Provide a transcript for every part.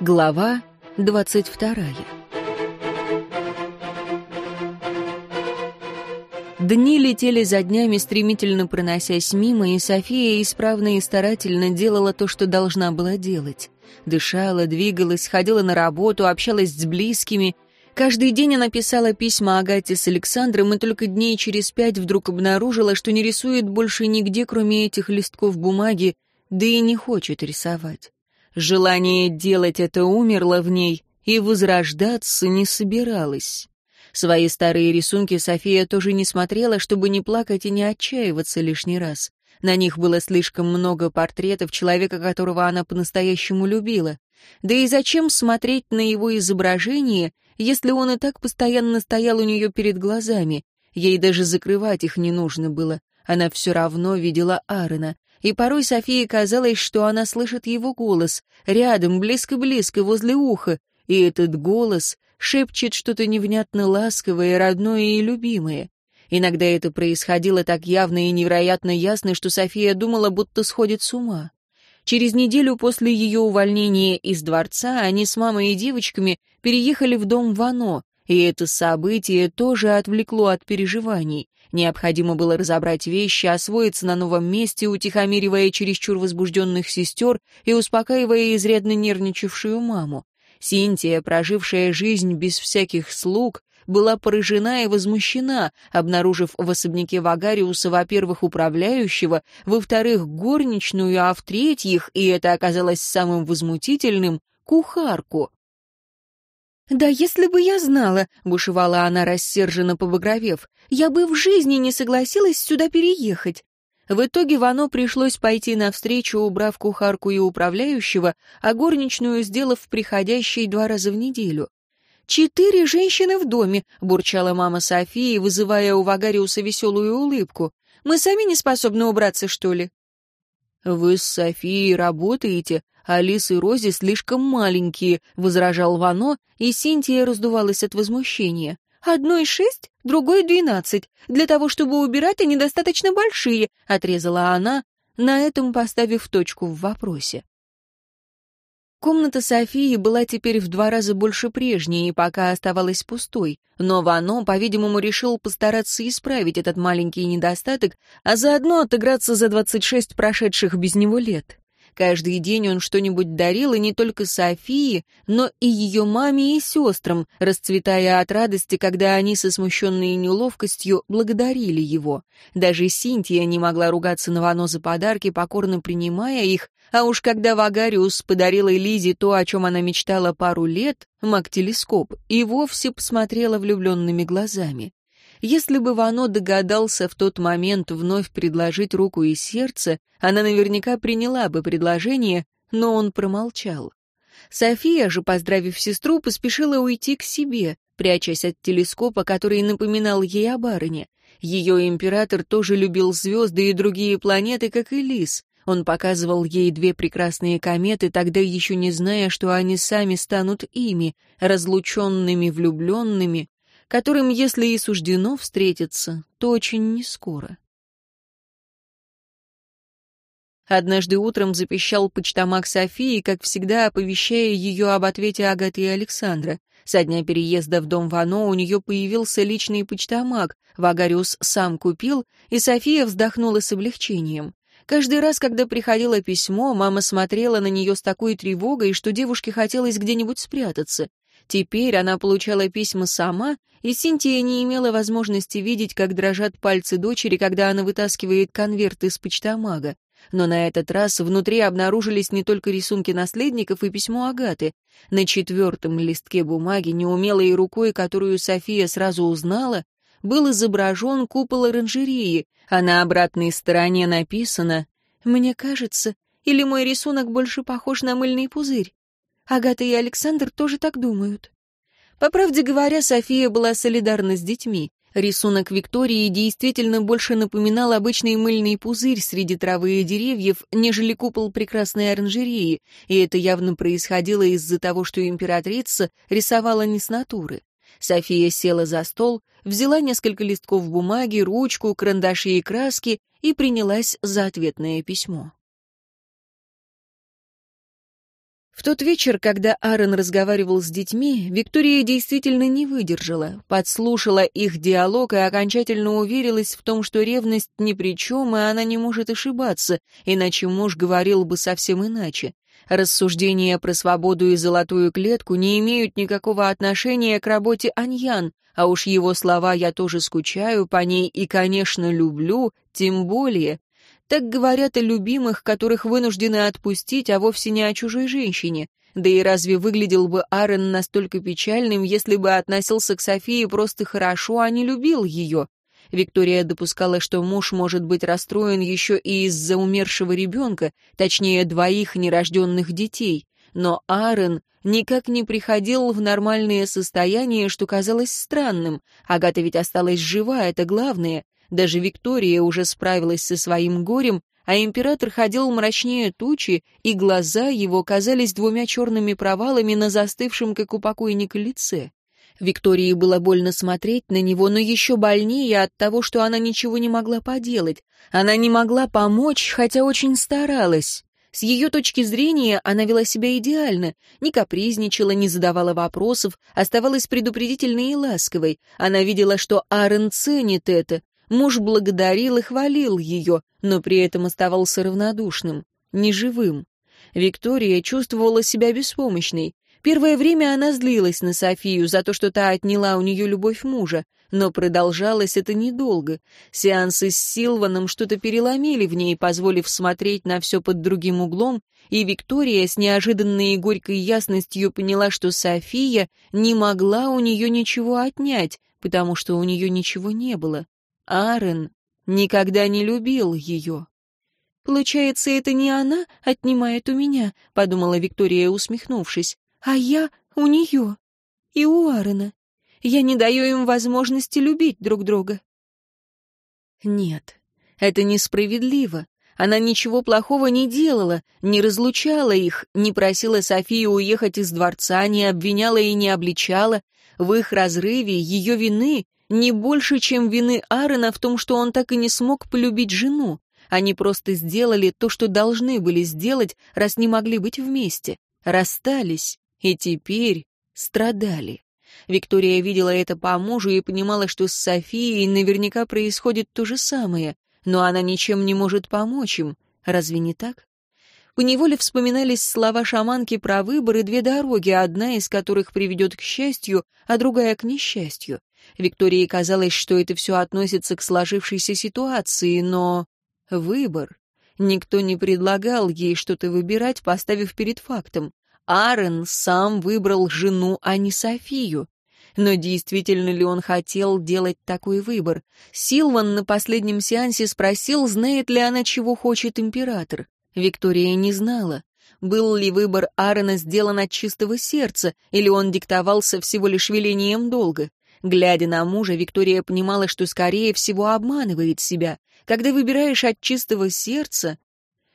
Глава двадцать вторая Дни летели за днями, стремительно проносясь мимо, и София исправно и старательно делала то, что должна была делать. Дышала, двигалась, ходила на работу, общалась с близкими. Каждый день она писала письма Агате с Александром, и только дней через пять вдруг обнаружила, что не рисует больше нигде, кроме этих листков бумаги, да и не хочет рисовать. Желание делать это умерло в ней, и возрождаться не собиралась. Свои старые рисунки София тоже не смотрела, чтобы не плакать и не отчаиваться лишний раз. На них было слишком много портретов человека, которого она по-настоящему любила. Да и зачем смотреть на его изображение, если он и так постоянно стоял у нее перед глазами? Ей даже закрывать их не нужно было. Она все равно видела Аарона. И порой Софии казалось, что она слышит его голос, рядом, близко-близко, возле уха. И этот голос шепчет что-то невнятно ласковое, родное и любимое. Иногда это происходило так явно и невероятно ясно, что София думала, будто сходит с ума. Через неделю после ее увольнения из дворца они с мамой и девочками переехали в дом Вано, и это событие тоже отвлекло от переживаний. Необходимо было разобрать вещи, освоиться на новом месте, утихомиривая чересчур возбужденных сестер и успокаивая изрядно нервничавшую маму. Синтия, прожившая жизнь без всяких слуг, была поражена и возмущена, обнаружив в особняке Вагариуса, во-первых, управляющего, во-вторых, горничную, а в-третьих, и это оказалось самым возмутительным, кухарку. «Да если бы я знала», — бушевала она, рассерженно побагровев, «я бы в жизни не согласилась сюда переехать. В итоге Вано пришлось пойти навстречу, убрав кухарку и управляющего, а горничную сделав приходящей два раза в неделю. «Четыре женщины в доме», — бурчала мама Софии, вызывая у Вагариуса веселую улыбку. «Мы сами не способны убраться, что ли?» «Вы с Софией работаете, а Лис и Рози слишком маленькие», — возражал Вано, и Синтия раздувалась от возмущения. «Одной шесть, другой двенадцать. Для того, чтобы убирать, они достаточно большие», — отрезала она, на этом поставив точку в вопросе. Комната Софии была теперь в два раза больше прежней и пока оставалась пустой, но Вано, по-видимому, решил постараться исправить этот маленький недостаток, а заодно отыграться за 26 прошедших без него лет. Каждый день он что-нибудь дарил, и не только Софии, но и ее маме и сестрам, расцветая от радости, когда они со смущенной неловкостью благодарили его. Даже Синтия не могла ругаться на Вано за подарки, покорно принимая их, а уж когда Вагариус подарила Лизе то, о чем она мечтала пару лет, маг-телескоп, и вовсе посмотрела влюбленными глазами. Если бы Вано догадался в тот момент вновь предложить руку и сердце, она наверняка приняла бы предложение, но он промолчал. София же, поздравив сестру, поспешила уйти к себе, прячась от телескопа, который напоминал ей о барыне. Ее император тоже любил звезды и другие планеты, как и Лис. Он показывал ей две прекрасные кометы, тогда еще не зная, что они сами станут ими, разлученными влюбленными, которым, если и суждено встретиться, то очень нескоро. Однажды утром запищал почтамак Софии, как всегда оповещая ее об ответе Агаты и Александра. Со дня переезда в дом Вано у нее появился личный почтамак, Вагариус сам купил, и София вздохнула с облегчением. Каждый раз, когда приходило письмо, мама смотрела на нее с такой тревогой, что девушке хотелось где-нибудь спрятаться. Теперь она получала письма сама, и Синтия не имела возможности видеть, как дрожат пальцы дочери, когда она вытаскивает конверт из почтамага. Но на этот раз внутри обнаружились не только рисунки наследников и письмо Агаты. На четвертом листке бумаги, неумелой рукой, которую София сразу узнала, был изображен купол оранжереи, а на обратной стороне написано «Мне кажется, или мой рисунок больше похож на мыльный пузырь. Агата и Александр тоже так думают. По правде говоря, София была солидарна с детьми. Рисунок Виктории действительно больше напоминал обычный мыльный пузырь среди травы и деревьев, нежели купол прекрасной оранжереи, и это явно происходило из-за того, что императрица рисовала не с натуры. София села за стол, взяла несколько листков бумаги, ручку, карандаши и краски и принялась за ответное письмо. В тот вечер, когда Аарон разговаривал с детьми, Виктория действительно не выдержала, подслушала их диалог и окончательно уверилась в том, что ревность ни при чем, и она не может ошибаться, иначе муж говорил бы совсем иначе. Рассуждения про свободу и золотую клетку не имеют никакого отношения к работе Аньян, а уж его слова «я тоже скучаю по ней и, конечно, люблю», тем более. Так говорят о любимых, которых вынуждены отпустить, а вовсе не о чужой женщине. Да и разве выглядел бы Аарон настолько печальным, если бы относился к Софии просто хорошо, а не любил ее? Виктория допускала, что муж может быть расстроен еще и из-за умершего ребенка, точнее, двоих нерожденных детей. Но Аарон никак не приходил в нормальное состояние, что казалось странным. Агата ведь осталась жива, это главное. Даже Виктория уже справилась со своим горем, а император ходил мрачнее тучи, и глаза его казались двумя черными провалами на застывшем, как у покойника, лице. Виктории было больно смотреть на него, но еще больнее от того, что она ничего не могла поделать. Она не могла помочь, хотя очень старалась. С ее точки зрения она вела себя идеально, не капризничала, не задавала вопросов, оставалась предупредительной и ласковой. Она видела, что Аарон ценит это. Муж благодарил и хвалил ее, но при этом оставался равнодушным, неживым. Виктория чувствовала себя беспомощной. Первое время она злилась на Софию за то, что та отняла у нее любовь мужа, но продолжалось это недолго. Сеансы с Силваном что-то переломили в ней, позволив смотреть на все под другим углом, и Виктория с неожиданной и горькой ясностью поняла, что София не могла у нее ничего отнять, потому что у нее ничего не было. Аарон никогда не любил ее. «Получается, это не она отнимает у меня», — подумала Виктория, усмехнувшись а я у нее и у Аарона. Я не даю им возможности любить друг друга. Нет, это несправедливо. Она ничего плохого не делала, не разлучала их, не просила Софию уехать из дворца, не обвиняла и не обличала. В их разрыве ее вины не больше, чем вины Аарона в том, что он так и не смог полюбить жену. Они просто сделали то, что должны были сделать, раз не могли быть вместе. Расстались и теперь страдали. Виктория видела это по мужу и понимала, что с Софией наверняка происходит то же самое, но она ничем не может помочь им. Разве не так? Поневоле вспоминались слова шаманки про выбор и две дороги, одна из которых приведет к счастью, а другая к несчастью. Виктории казалось, что это все относится к сложившейся ситуации, но... Выбор. Никто не предлагал ей что-то выбирать, поставив перед фактом. Аарон сам выбрал жену, а не Софию. Но действительно ли он хотел делать такой выбор? Силван на последнем сеансе спросил, знает ли она, чего хочет император. Виктория не знала. Был ли выбор Аарона сделан от чистого сердца, или он диктовался всего лишь велением долга? Глядя на мужа, Виктория понимала, что, скорее всего, обманывает себя. Когда выбираешь от чистого сердца,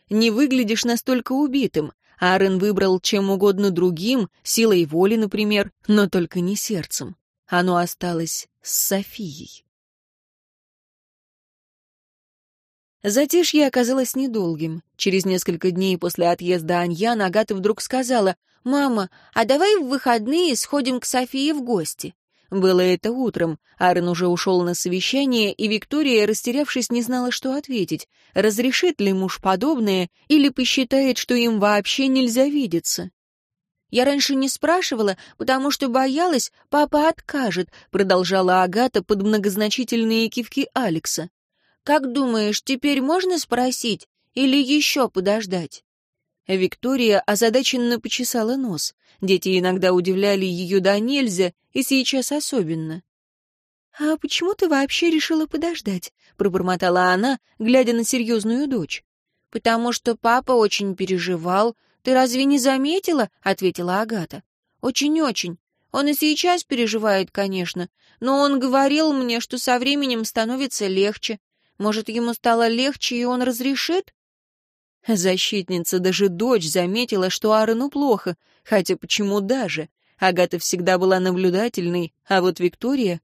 не выглядишь настолько убитым. Аарон выбрал чем угодно другим, силой воли, например, но только не сердцем. Оно осталось с Софией. Затишье оказалось недолгим. Через несколько дней после отъезда Аньян Агата вдруг сказала, «Мама, а давай в выходные сходим к Софии в гости?» Было это утром. Аарон уже ушел на совещание, и Виктория, растерявшись, не знала, что ответить. Разрешит ли муж подобное, или посчитает, что им вообще нельзя видеться? «Я раньше не спрашивала, потому что боялась, папа откажет», продолжала Агата под многозначительные кивки Алекса. «Как думаешь, теперь можно спросить или еще подождать?» Виктория озадаченно почесала нос. Дети иногда удивляли ее до нельзя, и сейчас особенно. «А почему ты вообще решила подождать?» — пробормотала она, глядя на серьезную дочь. «Потому что папа очень переживал. Ты разве не заметила?» — ответила Агата. «Очень-очень. Он и сейчас переживает, конечно, но он говорил мне, что со временем становится легче. Может, ему стало легче, и он разрешит?» Защитница, даже дочь, заметила, что Аарону плохо, хотя почему даже? Агата всегда была наблюдательной, а вот Виктория...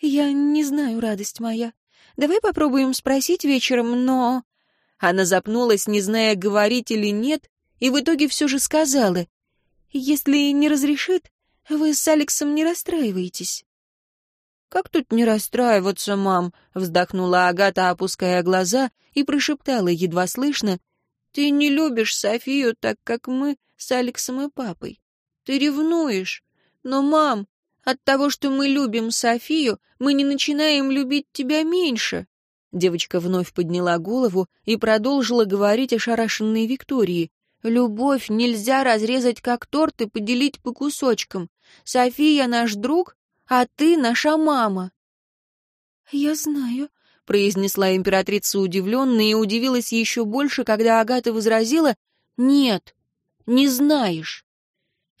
«Я не знаю, радость моя. Давай попробуем спросить вечером, но...» Она запнулась, не зная, говорить или нет, и в итоге все же сказала. Если не разрешит, вы с Алексом не расстраиваетесь. «Как тут не расстраиваться, мам?» — вздохнула Агата, опуская глаза, и прошептала едва слышно. «Ты не любишь Софию так, как мы с Алексом и папой. Ты ревнуешь. Но, мам, от того, что мы любим Софию, мы не начинаем любить тебя меньше». Девочка вновь подняла голову и продолжила говорить о шарашенной Виктории. «Любовь нельзя разрезать как торт и поделить по кусочкам. София наш друг, а ты наша мама». «Я знаю», — произнесла императрица удивленно и удивилась еще больше, когда Агата возразила «Нет, не знаешь».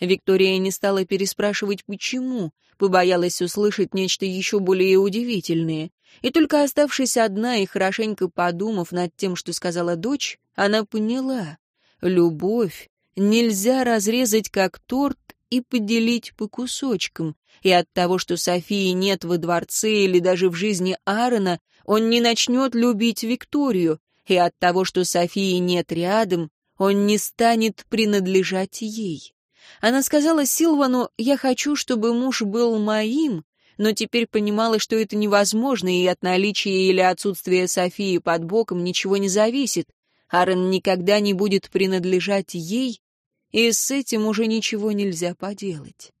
Виктория не стала переспрашивать «почему», побоялась услышать нечто еще более удивительное. И только оставшись одна и хорошенько подумав над тем, что сказала дочь, она поняла — любовь нельзя разрезать как торт и поделить по кусочкам, и от того, что Софии нет во дворце или даже в жизни Аарона, он не начнет любить Викторию, и от того, что Софии нет рядом, он не станет принадлежать ей. Она сказала Силвану, «Я хочу, чтобы муж был моим», но теперь понимала, что это невозможно, и от наличия или отсутствия Софии под боком ничего не зависит. Аарон никогда не будет принадлежать ей, и с этим уже ничего нельзя поделать.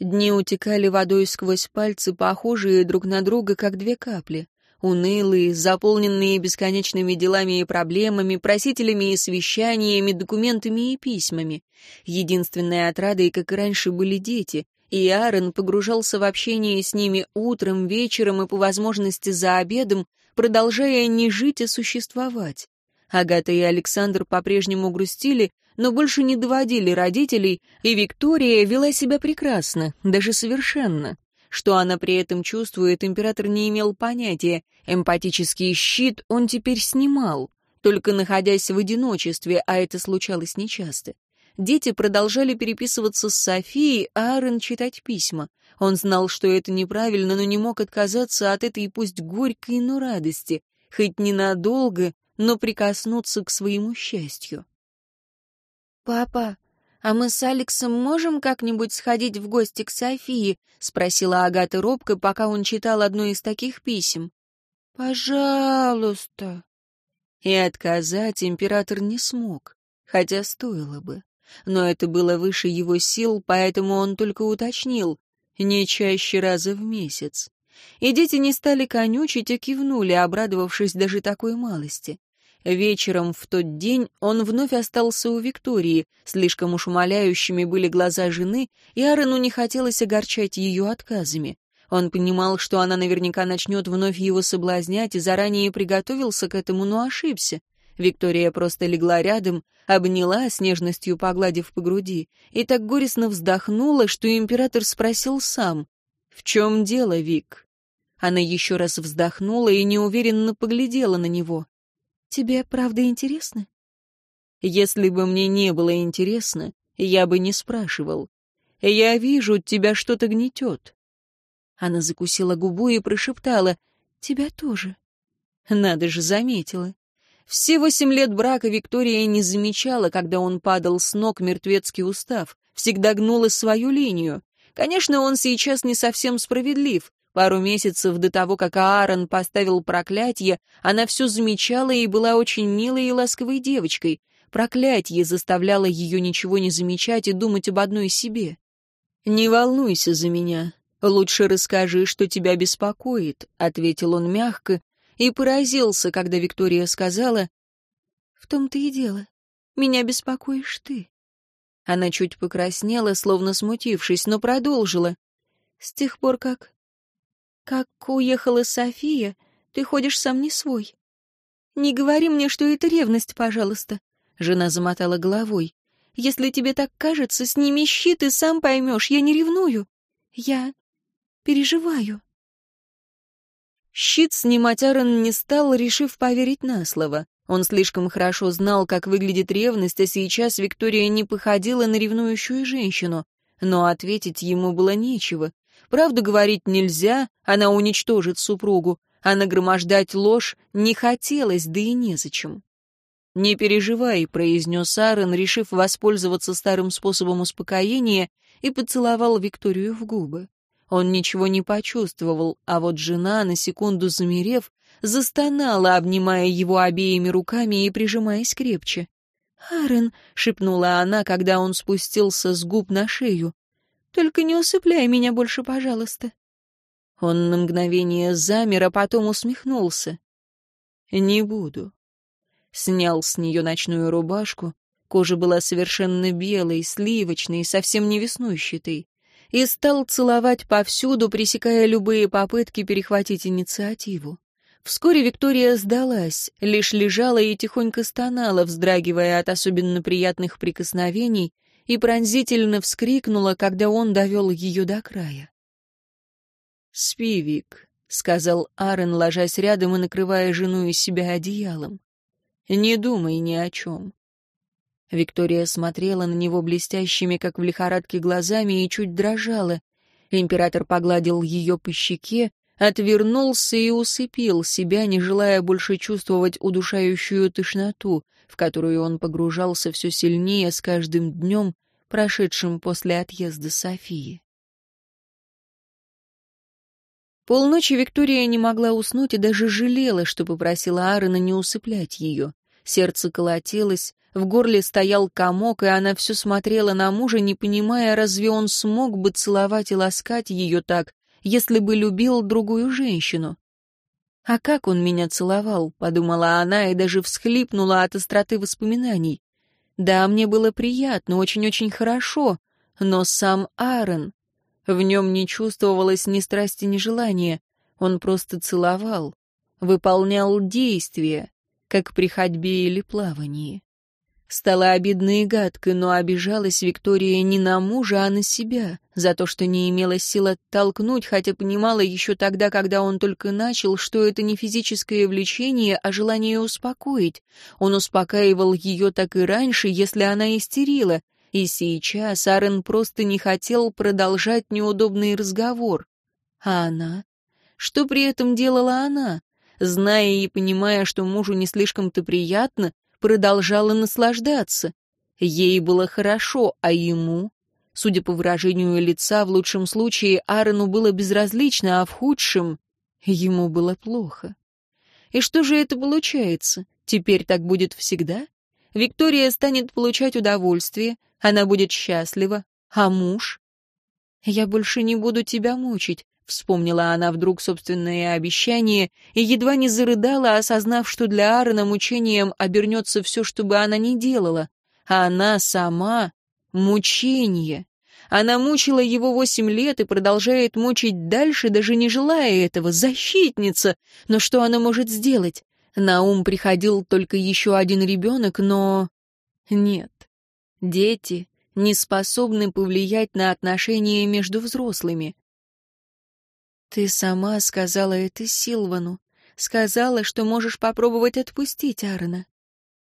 Дни утекали водой сквозь пальцы, похожие друг на друга, как две капли. Унылые, заполненные бесконечными делами и проблемами, просителями и совещаниями, документами и письмами. Единственной отрадой, как и раньше, были дети, и Аарон погружался в общение с ними утром, вечером и, по возможности, за обедом, продолжая не жить, а существовать. Агата и Александр по-прежнему грустили, но больше не доводили родителей, и Виктория вела себя прекрасно, даже совершенно. Что она при этом чувствует, император не имел понятия. Эмпатический щит он теперь снимал, только находясь в одиночестве, а это случалось нечасто. Дети продолжали переписываться с Софией, а Аарон читать письма. Он знал, что это неправильно, но не мог отказаться от этой пусть горькой, но радости, хоть ненадолго, но прикоснуться к своему счастью. «Папа, «А мы с Алексом можем как-нибудь сходить в гости к Софии?» — спросила Агата робко, пока он читал одно из таких писем. «Пожалуйста». И отказать император не смог, хотя стоило бы. Но это было выше его сил, поэтому он только уточнил — не чаще раза в месяц. И дети не стали конючить, а кивнули, обрадовавшись даже такой малости. Вечером в тот день он вновь остался у Виктории, слишком уж умоляющими были глаза жены, и Аарону не хотелось огорчать ее отказами. Он понимал, что она наверняка начнет вновь его соблазнять, и заранее приготовился к этому, но ошибся. Виктория просто легла рядом, обняла, с нежностью погладив по груди, и так горестно вздохнула, что император спросил сам, «В чем дело, Вик?» Она еще раз вздохнула и неуверенно поглядела на него. Тебе правда интересно? Если бы мне не было интересно, я бы не спрашивал. Я вижу, тебя что-то гнетет. Она закусила губу и прошептала, тебя тоже. Надо же, заметила. Все восемь лет брака Виктория не замечала, когда он падал с ног мертвецкий устав, всегда гнула свою линию. Конечно, он сейчас не совсем справедлив. Пару месяцев до того, как Аарон поставил проклятие, она все замечала и была очень милой и ласковой девочкой. Проклятие заставляло ее ничего не замечать и думать об одной себе. «Не волнуйся за меня. Лучше расскажи, что тебя беспокоит», — ответил он мягко и поразился, когда Виктория сказала, «В том-то и дело. Меня беспокоишь ты». Она чуть покраснела, словно смутившись, но продолжила. «С тех пор, как как уехала София, ты ходишь сам не свой. Не говори мне, что это ревность, пожалуйста. Жена замотала головой. Если тебе так кажется, сними щит и сам поймешь, я не ревную. Я переживаю. Щит снимать Аарон не стал, решив поверить на слово. Он слишком хорошо знал, как выглядит ревность, а сейчас Виктория не походила на ревнующую женщину. Но ответить ему было нечего. Правду говорить нельзя, она уничтожит супругу, а нагромождать ложь не хотелось, да и незачем. «Не переживай», — произнес Аарон, решив воспользоваться старым способом успокоения, и поцеловал Викторию в губы. Он ничего не почувствовал, а вот жена, на секунду замерев, застонала, обнимая его обеими руками и прижимаясь крепче. «Аарон», — шепнула она, когда он спустился с губ на шею, — «только не усыпляй меня больше, пожалуйста». Он на мгновение замер, а потом усмехнулся. «Не буду». Снял с нее ночную рубашку, кожа была совершенно белой, сливочной, совсем не веснущатой, и стал целовать повсюду, пресекая любые попытки перехватить инициативу. Вскоре Виктория сдалась, лишь лежала и тихонько стонала, вздрагивая от особенно приятных прикосновений, и пронзительно вскрикнула, когда он довел ее до края. «Спи, Вик», — сказал Аарон, ложась рядом и накрывая жену и себя одеялом. «Не думай ни о чем». Виктория смотрела на него блестящими, как в лихорадке, глазами и чуть дрожала. Император погладил ее по щеке, отвернулся и усыпил себя, не желая больше чувствовать удушающую тошноту, в которую он погружался все сильнее с каждым днем, прошедшим после отъезда Софии. Полночи Виктория не могла уснуть и даже жалела, что попросила Аарона не усыплять ее. Сердце колотилось, в горле стоял комок, и она все смотрела на мужа, не понимая, разве он смог бы целовать и ласкать ее так, если бы любил другую женщину. «А как он меня целовал?» — подумала она и даже всхлипнула от остроты воспоминаний. «Да, мне было приятно, очень-очень хорошо, но сам Аарон...» В нем не чувствовалось ни страсти, ни желания. Он просто целовал, выполнял действия, как при ходьбе или плавании. Стало обидно и гадко, но обижалась Виктория не на мужа, а на себя, за то, что не имела сил оттолкнуть, хотя понимала еще тогда, когда он только начал, что это не физическое влечение, а желание успокоить. Он успокаивал ее так и раньше, если она истерила, и сейчас Арен просто не хотел продолжать неудобный разговор. А она? Что при этом делала она? Зная и понимая, что мужу не слишком-то приятно, продолжала наслаждаться. Ей было хорошо, а ему? Судя по выражению лица, в лучшем случае Аарону было безразлично, а в худшем ему было плохо. И что же это получается? Теперь так будет всегда? Виктория станет получать удовольствие, она будет счастлива, а муж? «Я больше не буду тебя мучить», — вспомнила она вдруг собственное обещание и едва не зарыдала, осознав, что для Аарона мучением обернется все, что бы она ни делала. А она сама — мучение. Она мучила его восемь лет и продолжает мучить дальше, даже не желая этого. Защитница! Но что она может сделать? На ум приходил только еще один ребенок, но... Нет. Дети не способны повлиять на отношения между взрослыми. Ты сама сказала это Силвану. Сказала, что можешь попробовать отпустить Аарона.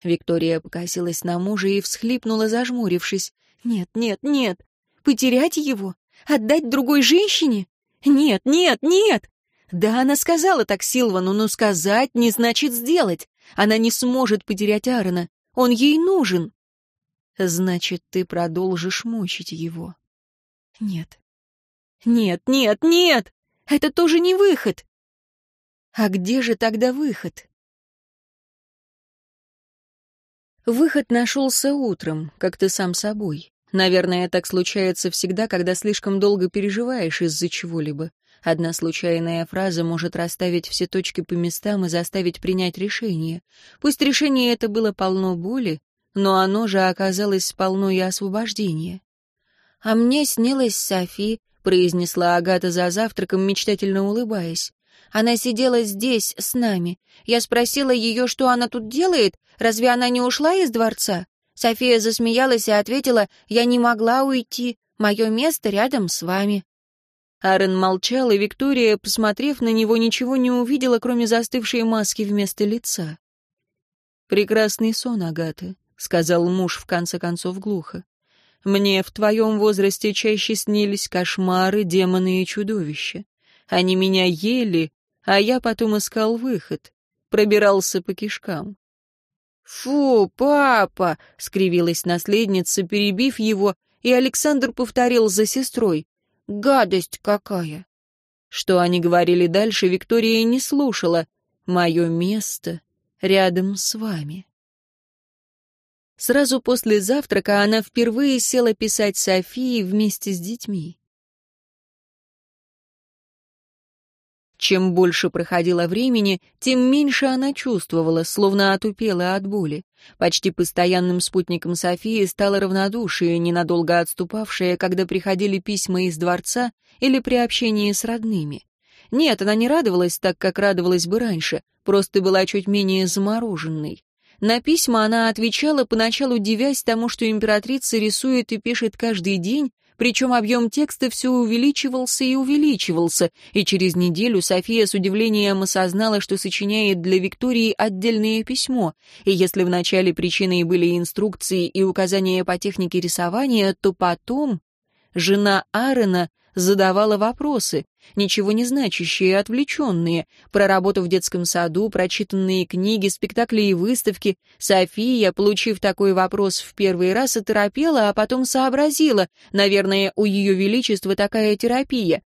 Виктория покосилась на мужа и всхлипнула, зажмурившись. «Нет, нет, нет! Потерять его? Отдать другой женщине? Нет, нет, нет! Да, она сказала так Силвану, но сказать не значит сделать. Она не сможет потерять Аарона. Он ей нужен. Значит, ты продолжишь мучить его. Нет. Нет, нет, нет! Это тоже не выход. А где же тогда выход? Выход нашелся утром, как ты сам собой. Наверное, так случается всегда, когда слишком долго переживаешь из-за чего-либо. Одна случайная фраза может расставить все точки по местам и заставить принять решение. Пусть решение это было полно боли, но оно же оказалось полно и освобождения. «А мне снилась Софи», — произнесла Агата за завтраком, мечтательно улыбаясь. «Она сидела здесь, с нами. Я спросила ее, что она тут делает, разве она не ушла из дворца?» София засмеялась и ответила, «Я не могла уйти, мое место рядом с вами». Аарон молчал, и Виктория, посмотрев на него, ничего не увидела, кроме застывшей маски вместо лица. «Прекрасный сон, Агата», — сказал муж в конце концов глухо. «Мне в твоем возрасте чаще снились кошмары, демоны и чудовища. Они меня ели, а я потом искал выход, пробирался по кишкам. «Фу, папа!» — скривилась наследница, перебив его, и Александр повторил за сестрой. «Гадость какая!» Что они говорили дальше, Виктория не слушала. «Мое место рядом с вами». Сразу после завтрака она впервые села писать Софии вместе с детьми. Чем больше проходило времени, тем меньше она чувствовала, словно отупела от боли. Почти постоянным спутником Софии стало равнодушие, ненадолго отступавшее, когда приходили письма из дворца или при общении с родными. Нет, она не радовалась так, как радовалась бы раньше, просто была чуть менее замороженной. На письма она отвечала, поначалу дивясь тому, что императрица рисует и пишет каждый день, причем объем текста все увеличивался и увеличивался, и через неделю София с удивлением осознала, что сочиняет для Виктории отдельное письмо, и если вначале причиной были инструкции и указания по технике рисования, то потом жена Аарона задавала вопросы, ничего не значащие, отвлеченные, про работу в детском саду, прочитанные книги, спектакли и выставки. София, получив такой вопрос в первый раз, оторопела, а потом сообразила, наверное, у Ее Величества такая терапия.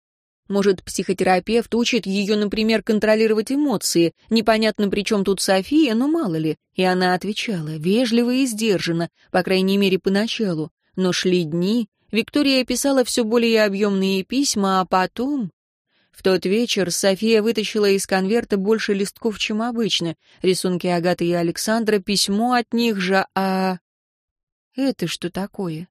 Может, психотерапевт учит ее, например, контролировать эмоции. Непонятно, при чем тут София, но мало ли. И она отвечала, вежливо и сдержанно, по крайней мере, поначалу. Но шли дни, Виктория писала все более объемные письма, а потом... В тот вечер София вытащила из конверта больше листков, чем обычно. Рисунки Агаты и Александра, письмо от них же, а... Это что такое?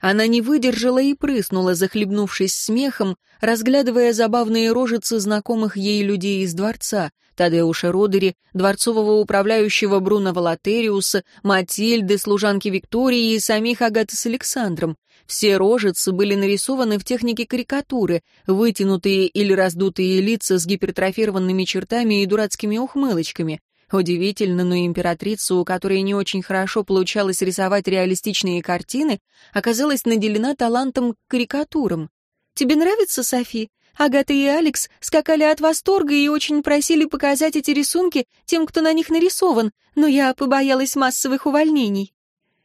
Она не выдержала и прыснула, захлебнувшись смехом, разглядывая забавные рожицы знакомых ей людей из дворца, Тадеуша Родери, дворцового управляющего Бруно Валатериуса, Матильды, служанки Виктории и самих Агаты с Александром. Все рожицы были нарисованы в технике карикатуры, вытянутые или раздутые лица с гипертрофированными чертами и дурацкими ухмылочками. Удивительно, но императрица, у которой не очень хорошо получалось рисовать реалистичные картины, оказалась наделена талантом к карикатурам. «Тебе нравится, Софи?» Агата и Алекс скакали от восторга и очень просили показать эти рисунки тем, кто на них нарисован, но я побоялась массовых увольнений.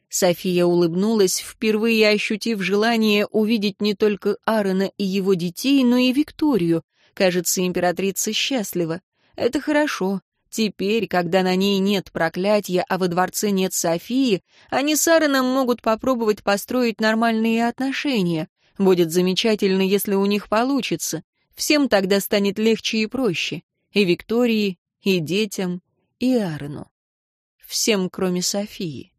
София улыбнулась, впервые ощутив желание увидеть не только Аарона и его детей, но и Викторию. Кажется, императрица счастлива. Это хорошо. Теперь, когда на ней нет проклятия, а во дворце нет Софии, они с Аароном могут попробовать построить нормальные отношения. Будет замечательно, если у них получится. Всем тогда станет легче и проще. И Виктории, и детям, и Аарону. Всем, кроме Софии.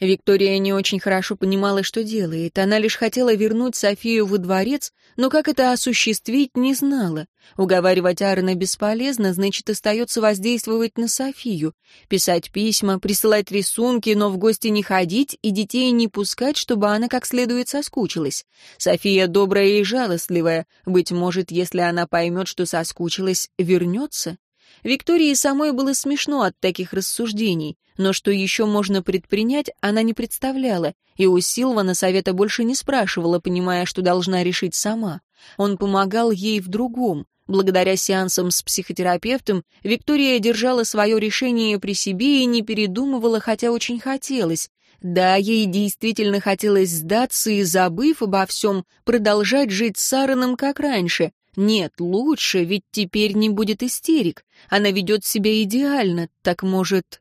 Виктория не очень хорошо понимала, что делает. Она лишь хотела вернуть Софию во дворец, но как это осуществить, не знала. Уговаривать Аарона бесполезно, значит, остается воздействовать на Софию. Писать письма, присылать рисунки, но в гости не ходить и детей не пускать, чтобы она как следует соскучилась. София добрая и жалостливая. Быть может, если она поймет, что соскучилась, вернется? Виктории самой было смешно от таких рассуждений, но что еще можно предпринять, она не представляла, и у Силвана совета больше не спрашивала, понимая, что должна решить сама. Он помогал ей в другом. Благодаря сеансам с психотерапевтом Виктория держала свое решение при себе и не передумывала, хотя очень хотелось. Да, ей действительно хотелось сдаться и, забыв обо всем, продолжать жить с Сараном как раньше, нет, лучше, ведь теперь не будет истерик. Она ведет себя идеально, так может...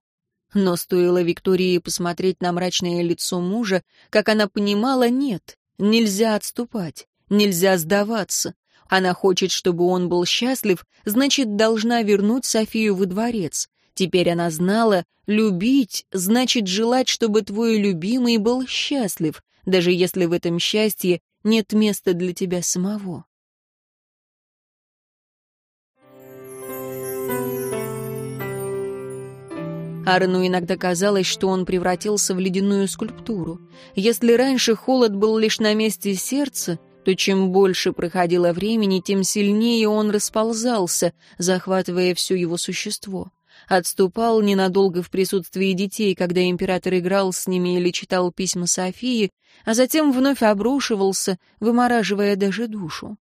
Но стоило Виктории посмотреть на мрачное лицо мужа, как она понимала, нет, нельзя отступать, нельзя сдаваться. Она хочет, чтобы он был счастлив, значит, должна вернуть Софию во дворец. Теперь она знала, любить значит желать, чтобы твой любимый был счастлив, даже если в этом счастье нет места для тебя самого. Арну иногда казалось, что он превратился в ледяную скульптуру. Если раньше холод был лишь на месте сердца, то чем больше проходило времени, тем сильнее он расползался, захватывая все его существо. Отступал ненадолго в присутствии детей, когда император играл с ними или читал письма Софии, а затем вновь обрушивался, вымораживая даже душу.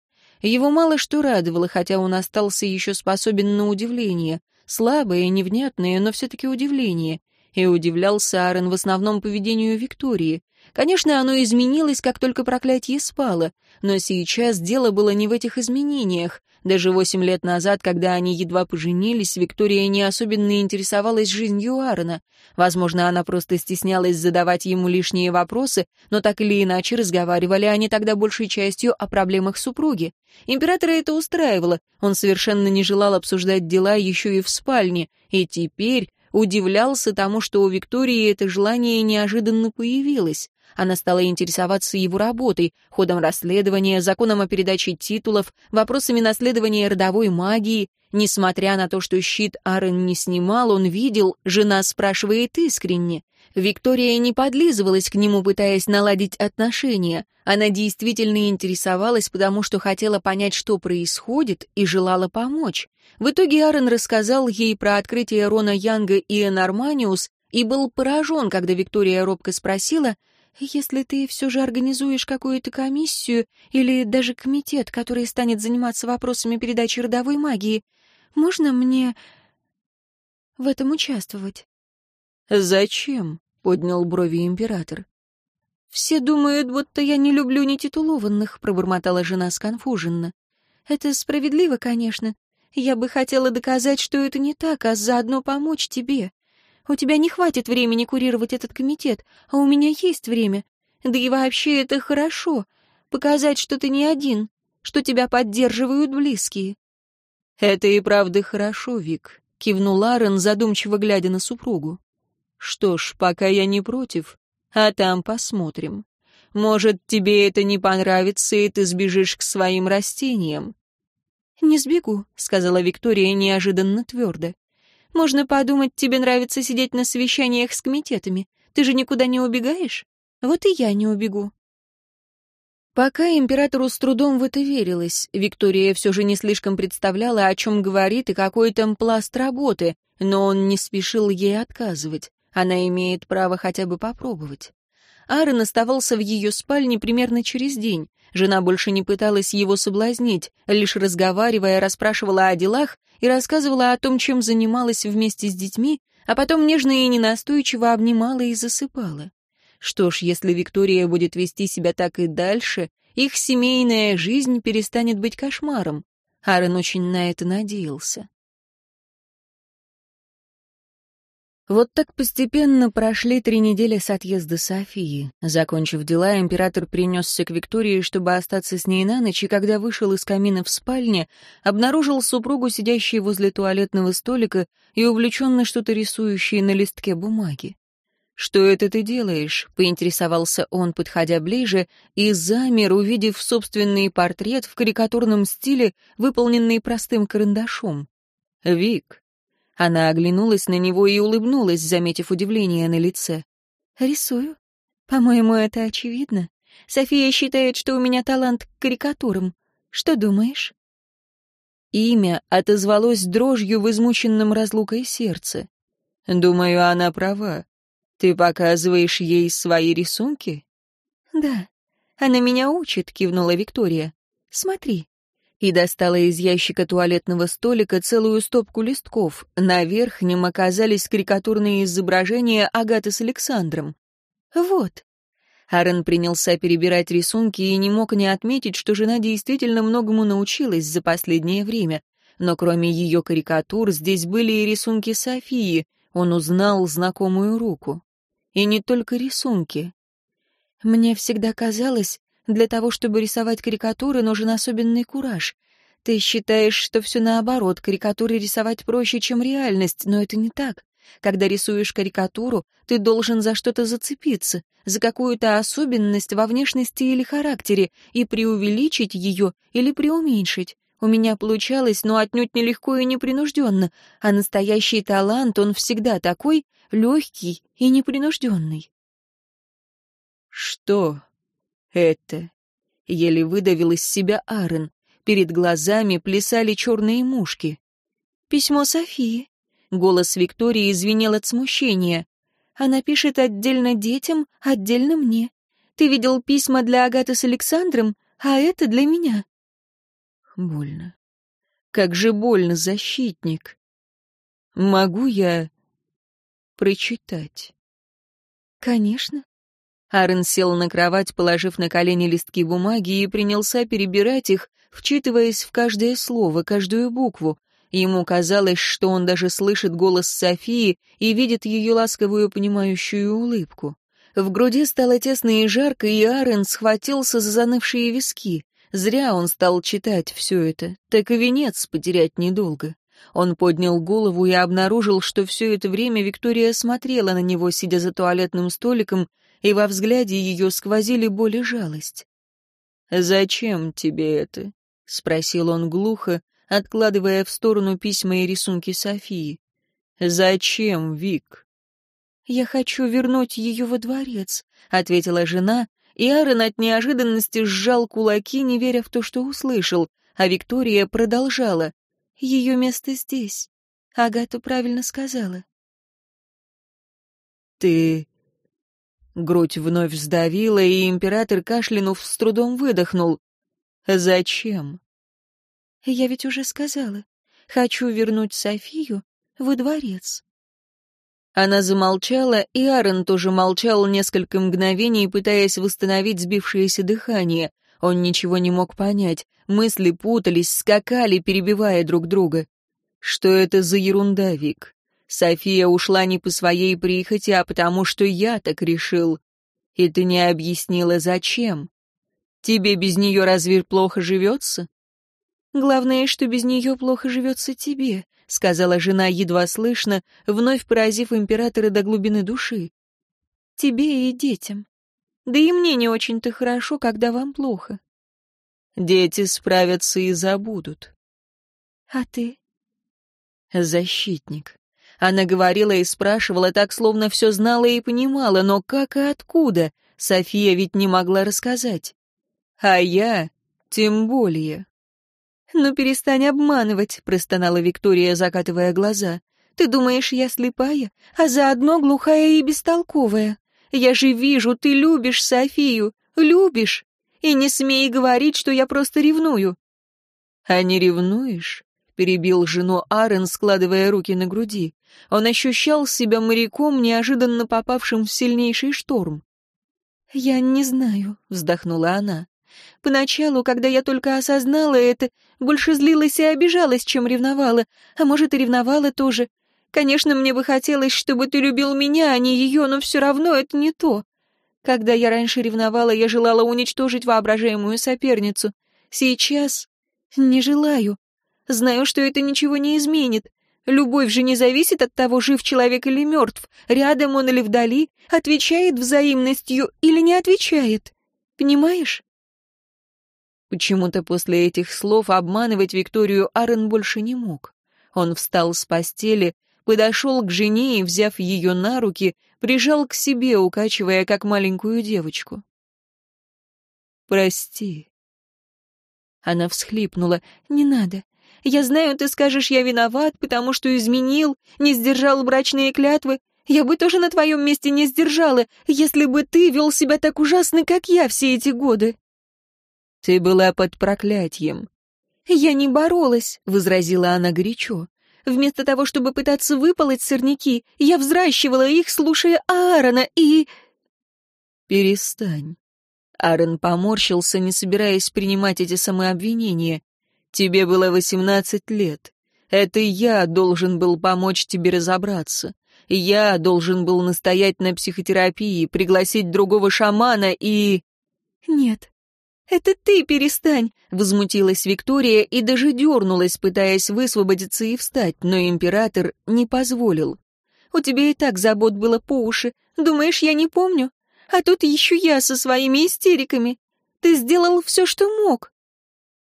Его мало что радовало, хотя он остался еще способен на удивление. Слабое, невнятное, но все-таки удивление. И удивлялся Аарон в основном поведению Виктории. Конечно, оно изменилось, как только проклятие спало, но сейчас дело было не в этих изменениях. Даже восемь лет назад, когда они едва поженились, Виктория не особенно интересовалась жизнью Аарона. Возможно, она просто стеснялась задавать ему лишние вопросы, но так или иначе разговаривали они тогда большей частью о проблемах супруги. Императора это устраивало, он совершенно не желал обсуждать дела еще и в спальне, и теперь удивлялся тому, что у Виктории это желание неожиданно появилось. Она стала интересоваться его работой, ходом расследования, законом о передаче титулов, вопросами наследования родовой магии. Несмотря на то, что щит Аарон не снимал, он видел, жена спрашивает искренне. Виктория не подлизывалась к нему, пытаясь наладить отношения. Она действительно интересовалась, потому что хотела понять, что происходит, и желала помочь. В итоге Аарон рассказал ей про открытие Рона Янга и Энарманиус и был поражен, когда Виктория робко спросила, если ты все же организуешь какую-то комиссию или даже комитет, который станет заниматься вопросами передачи родовой магии, можно мне в этом участвовать?» «Зачем?» — поднял брови император. «Все думают, будто я не люблю нетитулованных», — пробормотала жена сконфуженно. «Это справедливо, конечно. Я бы хотела доказать, что это не так, а заодно помочь тебе. У тебя не хватит времени курировать этот комитет, а у меня есть время. Да и вообще это хорошо. Показать, что ты не один, что тебя поддерживают близкие». «Это и правда хорошо, Вик», — кивнул Аарон, задумчиво глядя на супругу. «Что ж, пока я не против, а там посмотрим. Может, тебе это не понравится, и ты сбежишь к своим растениям». «Не сбегу», — сказала Виктория неожиданно твердо. Можно подумать, тебе нравится сидеть на совещаниях с комитетами. Ты же никуда не убегаешь? Вот и я не убегу». Пока императору с трудом в это верилось, Виктория все же не слишком представляла, о чем говорит и какой там пласт работы, но он не спешил ей отказывать. Она имеет право хотя бы попробовать. Аарон оставался в ее спальне примерно через день. Жена больше не пыталась его соблазнить, лишь разговаривая, расспрашивала о делах и рассказывала о том, чем занималась вместе с детьми, а потом нежно и ненастойчиво обнимала и засыпала. Что ж, если Виктория будет вести себя так и дальше, их семейная жизнь перестанет быть кошмаром. Аарон очень на это надеялся. Вот так постепенно прошли три недели с отъезда Софии. Закончив дела, император принесся к Виктории, чтобы остаться с ней на ночь, и когда вышел из камина в спальне, обнаружил супругу, сидящей возле туалетного столика и увлеченно что-то рисующей на листке бумаги. «Что это ты делаешь?» — поинтересовался он, подходя ближе, и замер, увидев собственный портрет в карикатурном стиле, выполненный простым карандашом. «Вик, она оглянулась на него и улыбнулась, заметив удивление на лице. «Рисую. По-моему, это очевидно. София считает, что у меня талант к карикатурам. Что думаешь?» Имя отозвалось дрожью в измученном разлукой сердце. «Думаю, она права. Ты показываешь ей свои рисунки?» «Да. Она меня учит», — кивнула Виктория. «Смотри» и достала из ящика туалетного столика целую стопку листков. На верхнем оказались карикатурные изображения Агаты с Александром. «Вот». Аарон принялся перебирать рисунки и не мог не отметить, что жена действительно многому научилась за последнее время. Но кроме ее карикатур здесь были и рисунки Софии. Он узнал знакомую руку. И не только рисунки. Мне всегда казалось, для того, чтобы рисовать карикатуры, нужен особенный кураж. Ты считаешь, что все наоборот, карикатуры рисовать проще, чем реальность, но это не так. Когда рисуешь карикатуру, ты должен за что-то зацепиться, за какую-то особенность во внешности или характере, и преувеличить ее или преуменьшить. У меня получалось, но отнюдь нелегко и непринужденно, а настоящий талант, он всегда такой легкий и непринужденный. «Что это?» — еле выдавил из себя Аарон. Перед глазами плясали черные мушки. «Письмо Софии». Голос Виктории звенел от смущения. «Она пишет отдельно детям, отдельно мне. Ты видел письма для Агаты с Александром, а это для меня». Больно. Как же больно, защитник. Могу я прочитать?» «Конечно». Аарон сел на кровать, положив на колени листки бумаги, и принялся перебирать их, вчитываясь в каждое слово, каждую букву. Ему казалось, что он даже слышит голос Софии и видит ее ласковую понимающую улыбку. В груди стало тесно и жарко, и Аарон схватился за занывшие виски. Зря он стал читать все это, так и венец потерять недолго. Он поднял голову и обнаружил, что все это время Виктория смотрела на него, сидя за туалетным столиком, и во взгляде ее сквозили боль и жалость. «Зачем тебе это?» — спросил он глухо, откладывая в сторону письма и рисунки Софии. «Зачем, Вик?» «Я хочу вернуть ее во дворец», — ответила жена, и Аарон от неожиданности сжал кулаки, не веря в то, что услышал, а Виктория продолжала. «Ее место здесь. Агата правильно сказала». «Ты...» Грудь вновь сдавила, и император, кашлянув, с трудом выдохнул. «Зачем?» «Я ведь уже сказала. Хочу вернуть Софию во дворец». Она замолчала, и Аарон тоже молчал несколько мгновений, пытаясь восстановить сбившееся дыхание. Он ничего не мог понять. Мысли путались, скакали, перебивая друг друга. «Что это за ерунда, Вик? София ушла не по своей прихоти, а потому что я так решил. И ты не объяснила, зачем. Тебе без нее разве плохо живется?» «Главное, что без нее плохо живется тебе», — сказала жена едва слышно, вновь поразив императора до глубины души. «Тебе и детям. Да и мне не очень-то хорошо, когда вам плохо». «Дети справятся и забудут». «А ты?» «Защитник». Она говорила и спрашивала так, словно все знала и понимала, но как и откуда? София ведь не могла рассказать. А я тем более. «Ну перестань обманывать», — простонала Виктория, закатывая глаза. «Ты думаешь, я слепая, а заодно глухая и бестолковая? Я же вижу, ты любишь Софию, любишь, и не смей говорить, что я просто ревную». «А не ревнуешь?» — перебил жену Арен, складывая руки на груди. Он ощущал себя моряком, неожиданно попавшим в сильнейший шторм. «Я не знаю», — вздохнула она. Поначалу, когда я только осознала это, больше злилась и обижалась, чем ревновала. А может, и ревновала тоже. Конечно, мне бы хотелось, чтобы ты любил меня, а не ее, но все равно это не то. Когда я раньше ревновала, я желала уничтожить воображаемую соперницу. Сейчас не желаю. Знаю, что это ничего не изменит. Любовь же не зависит от того, жив человек или мертв, рядом он или вдали, отвечает взаимностью или не отвечает. Понимаешь? Почему-то после этих слов обманывать Викторию Арен больше не мог. Он встал с постели, подошел к жене и, взяв ее на руки, прижал к себе, укачивая как маленькую девочку. «Прости». Она всхлипнула. «Не надо. Я знаю, ты скажешь, я виноват, потому что изменил, не сдержал брачные клятвы. Я бы тоже на твоем месте не сдержала, если бы ты вел себя так ужасно, как я все эти годы». «Ты была под проклятием». «Я не боролась», — возразила она горячо. «Вместо того, чтобы пытаться выполоть сорняки, я взращивала их, слушая Аарона, и...» «Перестань». Аарон поморщился, не собираясь принимать эти самообвинения. «Тебе было восемнадцать лет. Это я должен был помочь тебе разобраться. Я должен был настоять на психотерапии, пригласить другого шамана и...» «Нет, «Это ты перестань!» — возмутилась Виктория и даже дернулась, пытаясь высвободиться и встать, но император не позволил. «У тебя и так забот было по уши. Думаешь, я не помню? А тут еще я со своими истериками. Ты сделал все, что мог».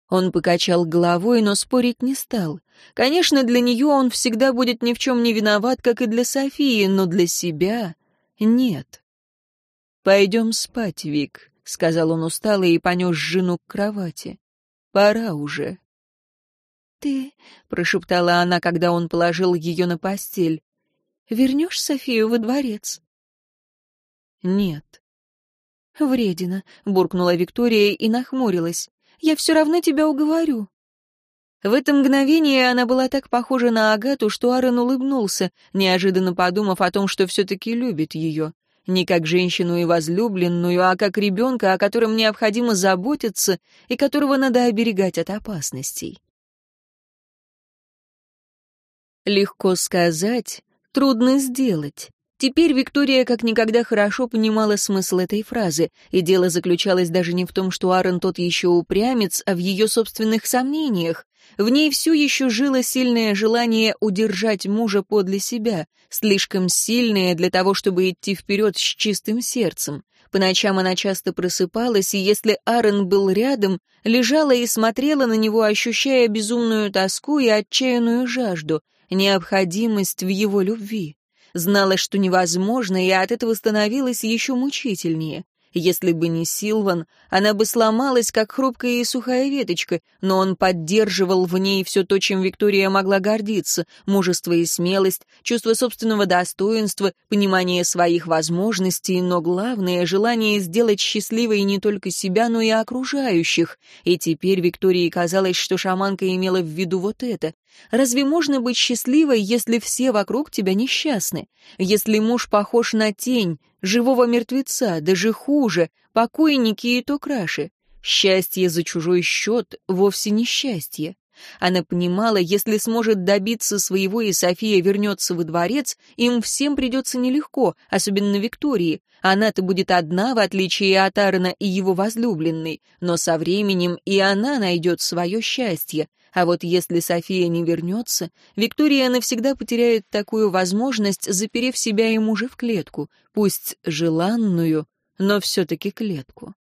Он покачал головой, но спорить не стал. Конечно, для нее он всегда будет ни в чем не виноват, как и для Софии, но для себя нет. «Пойдем спать, Вик», — сказал он устало и понес жену к кровати. «Пора уже». «Ты...» — прошептала она, когда он положил ее на постель. «Вернешь Софию во дворец?» «Нет». «Вредина», — буркнула Виктория и нахмурилась. «Я все равно тебя уговорю». В это мгновение она была так похожа на Агату, что Аарон улыбнулся, неожиданно подумав о том, что все-таки любит ее. Не как женщину и возлюбленную, а как ребенка, о котором необходимо заботиться и которого надо оберегать от опасностей. Легко сказать, трудно сделать. Теперь Виктория как никогда хорошо понимала смысл этой фразы, и дело заключалось даже не в том, что Аарон тот еще упрямец, а в ее собственных сомнениях. В ней все еще жило сильное желание удержать мужа подле себя, слишком сильное для того, чтобы идти вперед с чистым сердцем. По ночам она часто просыпалась, и если Аарон был рядом, лежала и смотрела на него, ощущая безумную тоску и отчаянную жажду, необходимость в его любви. Знала, что невозможно, и от этого становилось еще мучительнее. Если бы не Силван, она бы сломалась, как хрупкая и сухая веточка, но он поддерживал в ней все то, чем Виктория могла гордиться — мужество и смелость, чувство собственного достоинства, понимание своих возможностей, но главное — желание сделать счастливой не только себя, но и окружающих. И теперь Виктории казалось, что шаманка имела в виду вот это. Разве можно быть счастливой, если все вокруг тебя несчастны? Если муж похож на тень, живого мертвеца, даже хуже, покойники и то краше? Счастье за чужой счет вовсе не счастье. Она понимала, если сможет добиться своего и София вернется во дворец, им всем придется нелегко, особенно Виктории. Она-то будет одна, в отличие от Аарона и его возлюбленной, но со временем и она найдет свое счастье. А вот если София не вернется, Виктория навсегда потеряет такую возможность, заперев себя и мужа в клетку, пусть желанную, но все-таки клетку.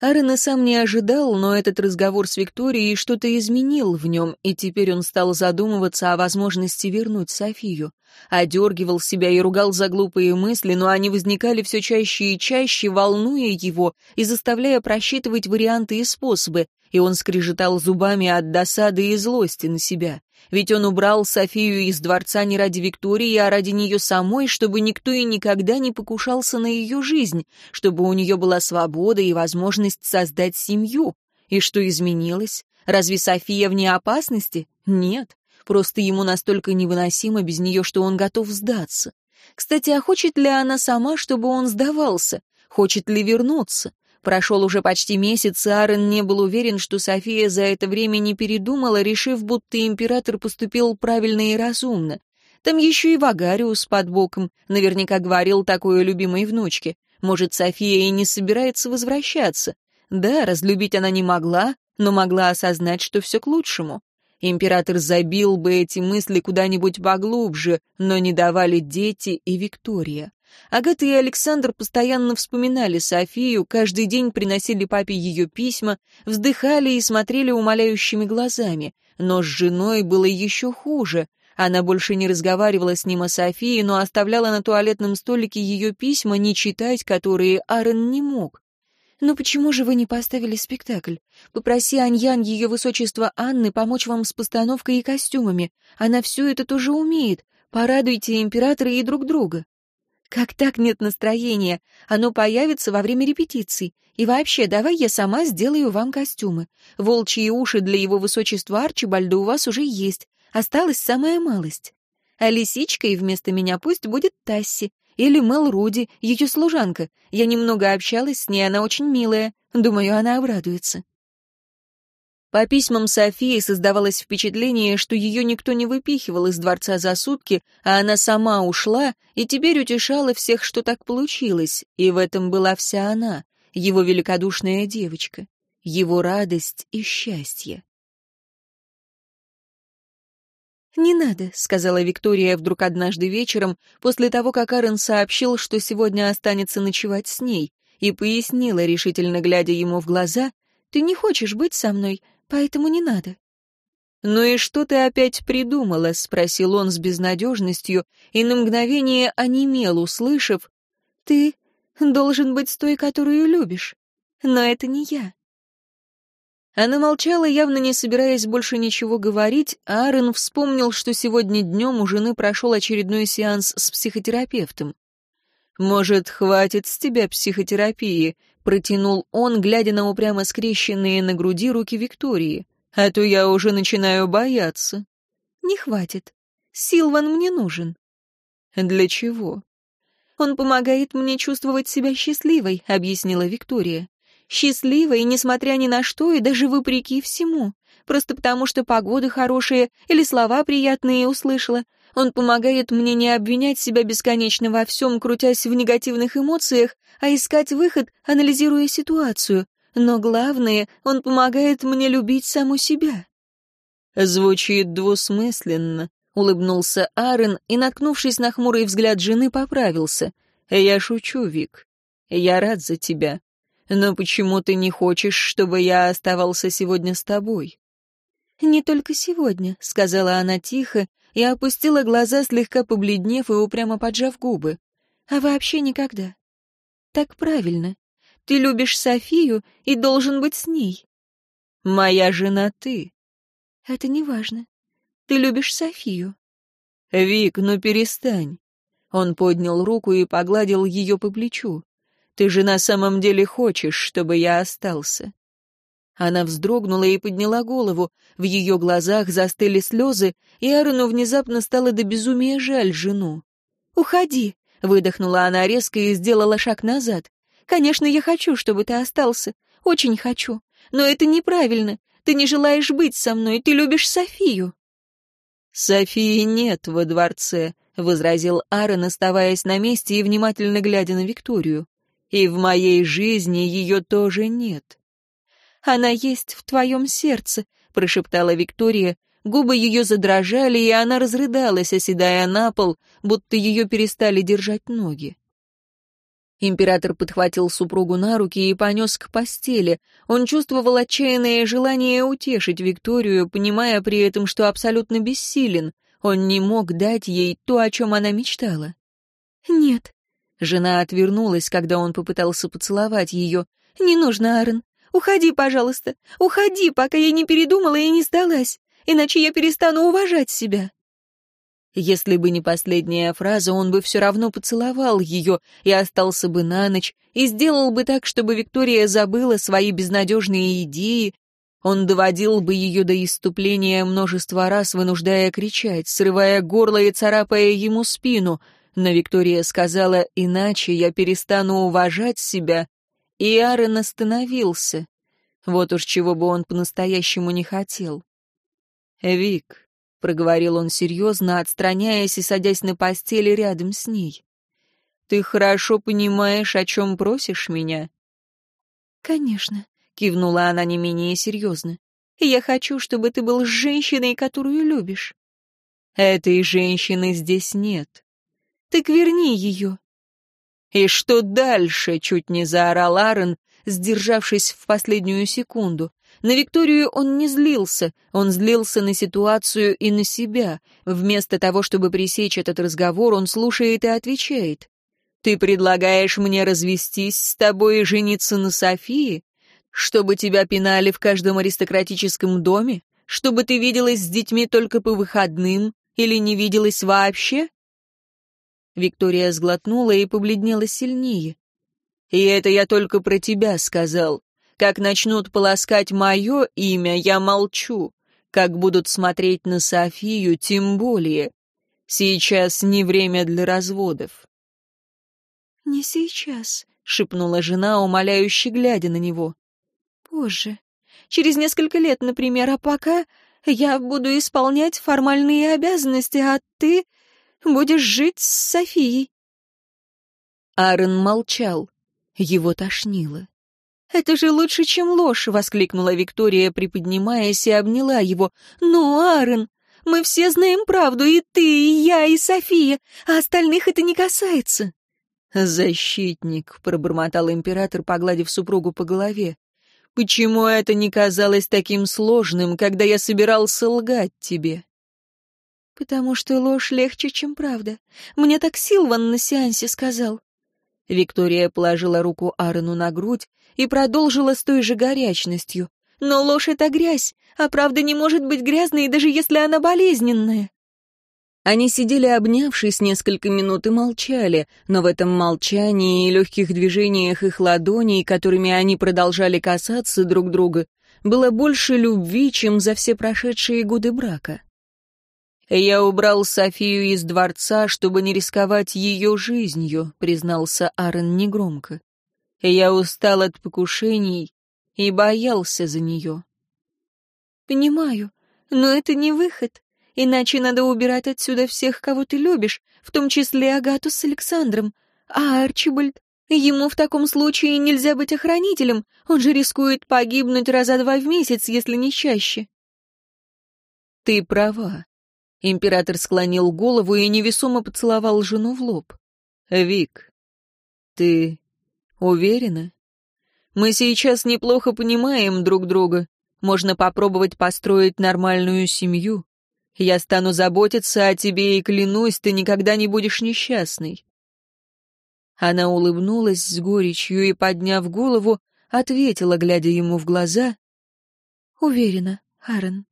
Аарон и сам не ожидал, но этот разговор с Викторией что-то изменил в нем, и теперь он стал задумываться о возможности вернуть Софию. Одергивал себя и ругал за глупые мысли, но они возникали все чаще и чаще, волнуя его и заставляя просчитывать варианты и способы, и он скрежетал зубами от досады и злости на себя. Ведь он убрал Софию из дворца не ради Виктории, а ради нее самой, чтобы никто и никогда не покушался на ее жизнь, чтобы у нее была свобода и возможность создать семью. И что изменилось? Разве София вне опасности? Нет. Просто ему настолько невыносимо без нее, что он готов сдаться. Кстати, а хочет ли она сама, чтобы он сдавался? Хочет ли вернуться? Прошел уже почти месяц, и Аарон не был уверен, что София за это время не передумала, решив, будто император поступил правильно и разумно. Там еще и Вагариус под боком, наверняка говорил такое любимой внучке. Может, София и не собирается возвращаться. Да, разлюбить она не могла, но могла осознать, что все к лучшему. Император забил бы эти мысли куда-нибудь поглубже, но не давали дети и Виктория. Агата и Александр постоянно вспоминали Софию, каждый день приносили папе ее письма, вздыхали и смотрели умоляющими глазами. Но с женой было еще хуже. Она больше не разговаривала с ним о Софии, но оставляла на туалетном столике ее письма, не читать которые Аарон не мог. «Ну почему же вы не поставили спектакль? Попроси Аньян, ее высочество Анны, помочь вам с постановкой и костюмами. Она все это тоже умеет. Порадуйте императора и друг друга». «Как так нет настроения? Оно появится во время репетиций. И вообще, давай я сама сделаю вам костюмы. Волчьи уши для его высочества Арчибальда у вас уже есть. Осталась самая малость. А лисичкой вместо меня пусть будет Тасси. Или Мел Руди, ее служанка. Я немного общалась с ней, она очень милая. Думаю, она обрадуется». По письмам Софии создавалось впечатление, что ее никто не выпихивал из дворца за сутки, а она сама ушла и теперь утешала всех, что так получилось, и в этом была вся она, его великодушная девочка, его радость и счастье. «Не надо», — сказала Виктория вдруг однажды вечером, после того, как Аарон сообщил, что сегодня останется ночевать с ней, и пояснила, решительно глядя ему в глаза, «Ты не хочешь быть со мной, поэтому не надо». «Ну и что ты опять придумала?» — спросил он с безнадежностью, и на мгновение онемел, услышав, «Ты должен быть с той, которую любишь, но это не я». Она молчала, явно не собираясь больше ничего говорить, а Аарон вспомнил, что сегодня днем у жены прошел очередной сеанс с психотерапевтом. «Может, хватит с тебя психотерапии?» Протянул он, глядя на упрямо скрещенные на груди руки Виктории. «А то я уже начинаю бояться». «Не хватит. Силван мне нужен». «Для чего?» «Он помогает мне чувствовать себя счастливой», — объяснила Виктория. «Счастливой, несмотря ни на что и даже вопреки всему. Просто потому, что погода хорошая или слова приятные услышала. Он помогает мне не обвинять себя бесконечно во всем, крутясь в негативных эмоциях, а искать выход, анализируя ситуацию. Но главное, он помогает мне любить саму себя». Звучит двусмысленно улыбнулся Аарон и, наткнувшись на хмурый взгляд жены, поправился. «Я шучу, Вик. Я рад за тебя. Но почему ты не хочешь, чтобы я оставался сегодня с тобой?» «Не только сегодня», — сказала она тихо и опустила глаза, слегка побледнев и упрямо поджав губы. «А вообще никогда. Так правильно. Ты любишь Софию и должен быть с ней». «Моя жена ты». «Это не важно. Ты любишь Софию». «Вик, ну перестань». Он поднял руку и погладил ее по плечу. «Ты же на самом деле хочешь, чтобы я остался?» Она вздрогнула и подняла голову. В ее глазах застыли слезы, и Аарону внезапно стало до безумия жаль жену. «Уходи!» — выдохнула она резко и сделала шаг назад. «Конечно, я хочу, чтобы ты остался. Очень хочу. Но это неправильно. Ты не желаешь быть со мной, ты любишь Софию». «Софии нет во дворце», — возразил Аарон, оставаясь на месте и внимательно глядя на Викторию. «И в моей жизни ее тоже нет». «Она есть в твоем сердце», — прошептала Виктория. Губы ее задрожали, и она разрыдалась, оседая на пол, будто ее перестали держать ноги. Император подхватил супругу на руки и понес к постели. Он чувствовал отчаянное желание утешить Викторию, понимая при этом, что абсолютно бессилен. Он не мог дать ей то, о чем она мечтала. «Нет». Жена отвернулась, когда он попытался поцеловать ее. «Не нужно, Аарон. Уходи, пожалуйста. Уходи, пока я не передумала и не сдалась. Иначе я перестану уважать себя». Если бы не последняя фраза, он бы все равно поцеловал ее и остался бы на ночь, и сделал бы так, чтобы Виктория забыла свои безнадежные идеи. Он доводил бы ее до иступления множество раз, вынуждая кричать, срывая горло и царапая ему спину. Но Виктория сказала, иначе я перестану уважать себя, и Аарон остановился. Вот уж чего бы он по-настоящему не хотел. «Вик, — проговорил он серьезно, отстраняясь и садясь на постели рядом с ней. «Ты хорошо понимаешь, о чем просишь меня?» «Конечно», — кивнула она не менее серьезно. «Я хочу, чтобы ты был с женщиной, которую любишь». «Этой женщины здесь нет». «Так верни ее». «И что дальше?» — чуть не заорал Аарон, сдержавшись в последнюю секунду. На Викторию он не злился, он злился на ситуацию и на себя. Вместо того, чтобы пресечь этот разговор, он слушает и отвечает. «Ты предлагаешь мне развестись с тобой и жениться на Софии? Чтобы тебя пинали в каждом аристократическом доме? Чтобы ты виделась с детьми только по выходным или не виделась вообще?» Виктория сглотнула и побледнела сильнее. «И это я только про тебя сказал. Как начнут полоскать мое имя, я молчу. Как будут смотреть на Софию, тем более. Сейчас не время для разводов. «Не сейчас», — шепнула жена, умоляюще глядя на него. «Позже. Через несколько лет, например, а пока я буду исполнять формальные обязанности, а ты будешь жить с Софией». Аарон молчал. Его тошнило. «Это же лучше, чем ложь!» — воскликнула Виктория, приподнимаясь и обняла его. «Ну, Аарон, мы все знаем правду, и ты, и я, и София, а остальных это не касается». «Защитник», — пробормотал император, погладив супругу по голове. «Почему это не казалось таким сложным, когда я собирался лгать тебе?» «Потому что ложь легче, чем правда. Мне так Силван на сеансе сказал». Виктория положила руку Аарону на грудь и продолжила с той же горячностью. «Но ложь — это грязь, а правда не может быть грязной, даже если она болезненная». Они сидели обнявшись несколько минут и молчали, но в этом молчании и легких движениях их ладоней, которыми они продолжали касаться друг друга, было больше любви, чем за все прошедшие годы брака. «Я убрал Софию из дворца, чтобы не рисковать ее жизнью», — признался Аарон негромко. «Я устал от покушений и боялся за нее». «Понимаю, но это не выход. Иначе надо убирать отсюда всех, кого ты любишь, в том числе Агату с Александром. А Арчибальд? Ему в таком случае нельзя быть охранителем, он же рискует погибнуть раза два в месяц, если не чаще. Ты права. Император склонил голову и невесомо поцеловал жену в лоб. Вик, ты уверена? Мы сейчас неплохо понимаем друг друга. Можно попробовать построить нормальную семью. Я стану заботиться о тебе и клянусь, ты никогда не будешь несчастной». Она улыбнулась с горечью и, подняв голову, ответила, глядя ему в глаза. «Уверена, Аарон».